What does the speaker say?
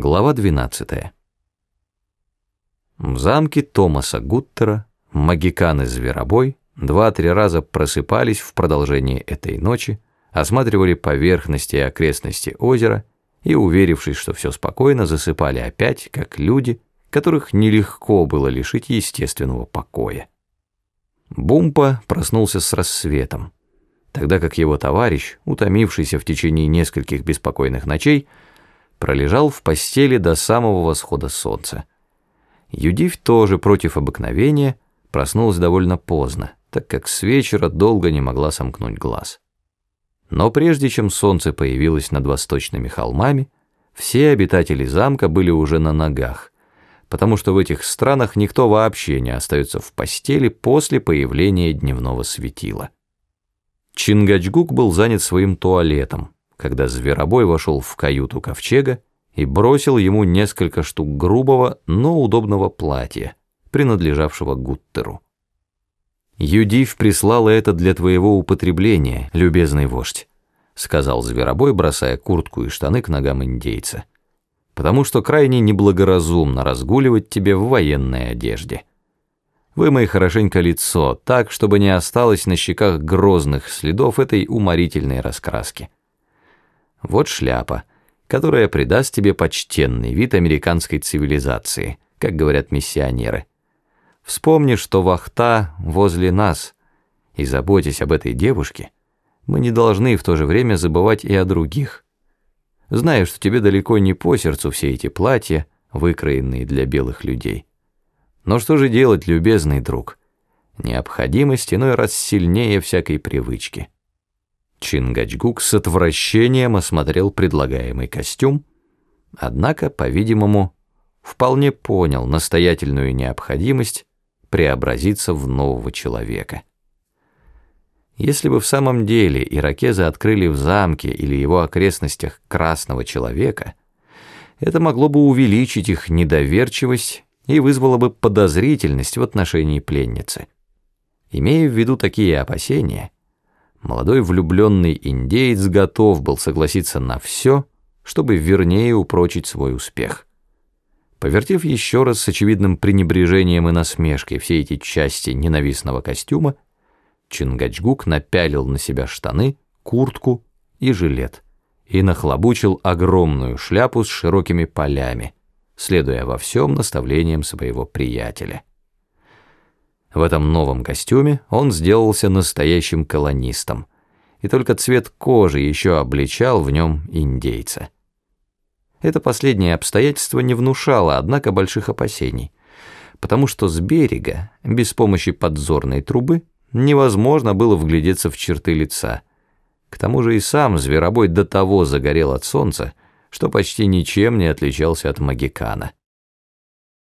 Глава 12. В замке Томаса Гуттера магикан и зверобой два-три раза просыпались в продолжении этой ночи, осматривали поверхности и окрестности озера и, уверившись, что все спокойно, засыпали опять, как люди, которых нелегко было лишить естественного покоя. Бумпа проснулся с рассветом, тогда как его товарищ, утомившийся в течение нескольких беспокойных ночей, пролежал в постели до самого восхода солнца. Юдив тоже против обыкновения проснулась довольно поздно, так как с вечера долго не могла сомкнуть глаз. Но прежде чем солнце появилось над восточными холмами, все обитатели замка были уже на ногах, потому что в этих странах никто вообще не остается в постели после появления дневного светила. Чингачгук был занят своим туалетом, когда зверобой вошел в каюту ковчега и бросил ему несколько штук грубого, но удобного платья, принадлежавшего Гуттеру. «Юдив прислала это для твоего употребления, любезный вождь», сказал зверобой, бросая куртку и штаны к ногам индейца, «потому что крайне неблагоразумно разгуливать тебе в военной одежде. Вымой хорошенько лицо, так, чтобы не осталось на щеках грозных следов этой уморительной раскраски». Вот шляпа, которая придаст тебе почтенный вид американской цивилизации, как говорят миссионеры. Вспомни, что вахта возле нас, и заботясь об этой девушке, мы не должны в то же время забывать и о других. Знаю, что тебе далеко не по сердцу все эти платья, выкроенные для белых людей. Но что же делать, любезный друг? Необходимость иной раз сильнее всякой привычки. Чингачгук с отвращением осмотрел предлагаемый костюм, однако, по-видимому, вполне понял настоятельную необходимость преобразиться в нового человека. Если бы в самом деле иракезы открыли в замке или его окрестностях красного человека, это могло бы увеличить их недоверчивость и вызвало бы подозрительность в отношении пленницы. Имея в виду такие опасения, молодой влюбленный индеец готов был согласиться на все, чтобы вернее упрочить свой успех. Повертев еще раз с очевидным пренебрежением и насмешкой все эти части ненавистного костюма, Чингачгук напялил на себя штаны, куртку и жилет и нахлобучил огромную шляпу с широкими полями, следуя во всем наставлениям своего приятеля. В этом новом костюме он сделался настоящим колонистом, и только цвет кожи еще обличал в нем индейца. Это последнее обстоятельство не внушало, однако, больших опасений, потому что с берега, без помощи подзорной трубы, невозможно было вглядеться в черты лица. К тому же и сам зверобой до того загорел от солнца, что почти ничем не отличался от магикана.